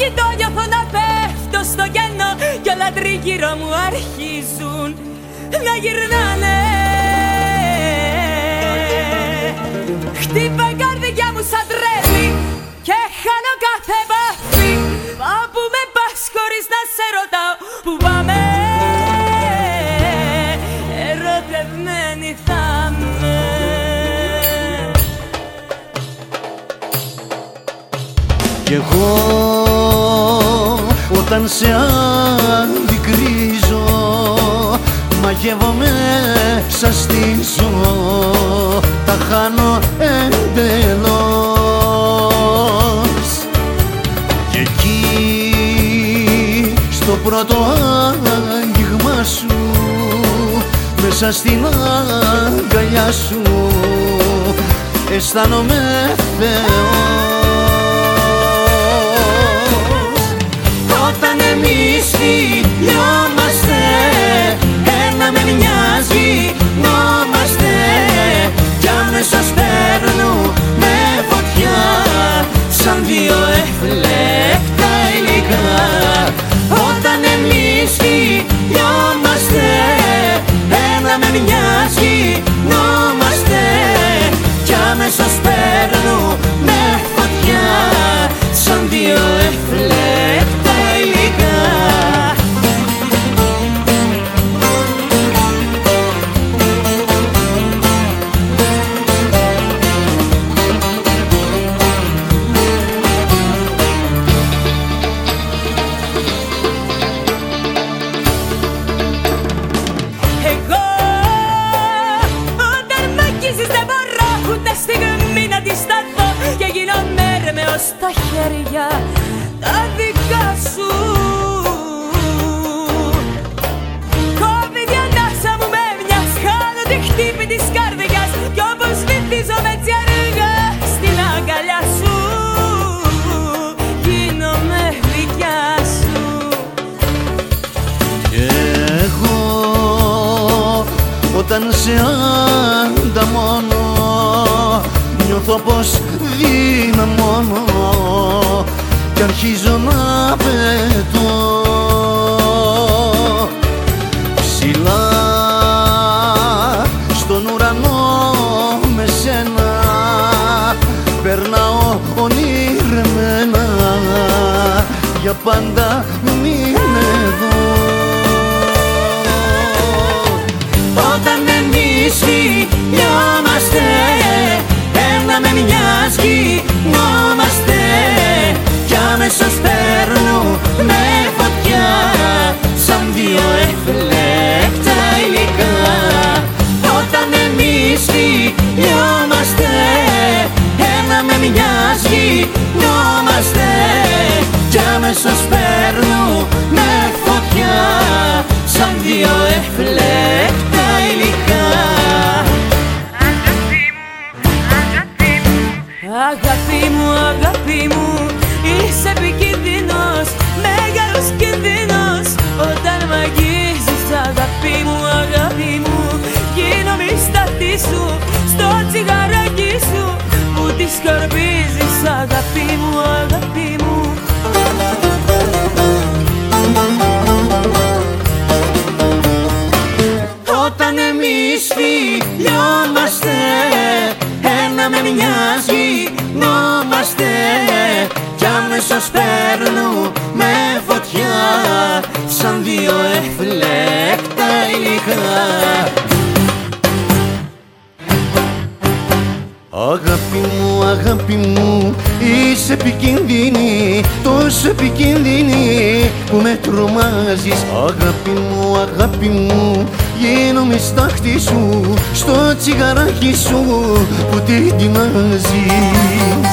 κοιτώ νιώθω να πέφτω στο κενό Κι όλα μου αρχίζουν να γυρνάνε. Χτύπα η καρδιά μου σαν τρέλη και χάνω κάθε βάθη. Μπούμε με πας χωρίς να σε ρωτάω που πάμε. Ερωτευμένη θα όταν σε αντικρίζω μαγεύομαι σαν στήσω τα χάνω εντελώς. Και εκεί στο πρώτο άγγιγμα σου μέσα στην αγκαλιά σου αισθάνομαι Θεός μοιάζει στα χέρια τα δικά σου. Κόβει διανάσα μου με μια σχάλω τη χτύπη της καρδιάς. Κι όπως βυθίζομαι έτσι αργά στην αγκαλιά σου. Γίνομαι δικιά σου. Και εγώ όταν σε ανταμώνω νιώθω πως δυναμώνω κι αρχίζω να πετώ. Ψηλά στον ουρανό με σένα περνάω ονειρεμένα για πάντα κι αμέσως παίρνουμε φωτιά σαν δύο εφλέκτα υλικά. Όταν εμείς φιλιόμαστε ένα με μιας γινόμαστε κι αμέσως παίρνουμε φωτιά σαν δύο εφλέκτα υλικά. Αγάπη μου, αγάπη μου, είσαι Ένα με μοιάζει. Νόμαστε Κι αμέσως παίρνουμε φωτιά Σαν δύο εφλέκτα υλικά Αγάπη μου, αγάπη μου, είσαι επικίνδυνη, τόσο επικίνδυνη που με τρομάζεις. Αγάπη μου, αγάπη μου, γίνομαι στάχτη σου, στο τσιγαράκι σου που την τιμάζεις